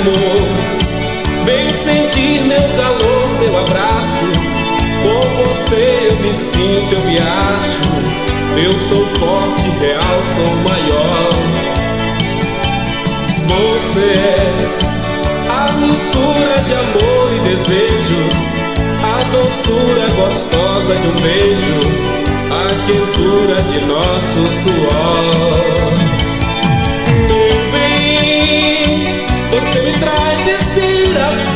amor, vem sentir meu calor, meu abraço. Com você eu me sinto, eu me acho. Eu sou forte, real, sou maior. Você é a mistura de amor e desejo, a doçura gostosa de um beijo, a quentura de nosso suor.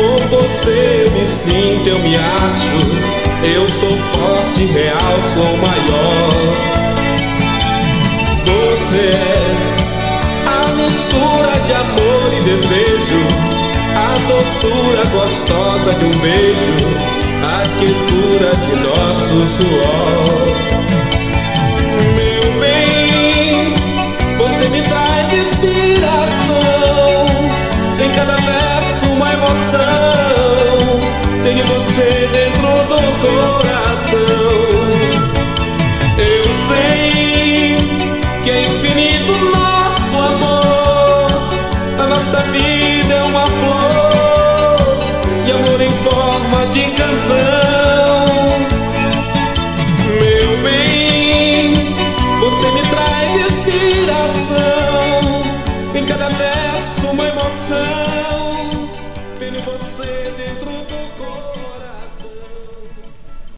Com você eu me sinto, eu me acho. Eu sou forte, real, sou maior. Você é a mistura de amor e desejo, a doçura gostosa de um beijo, a quentura de nosso suor. dentro do coração. Eu sei que é infinito nosso amor. A nossa vida é uma flor e amor em forma de canção. Meu bem, você me traz inspiração em cada verso uma emoção.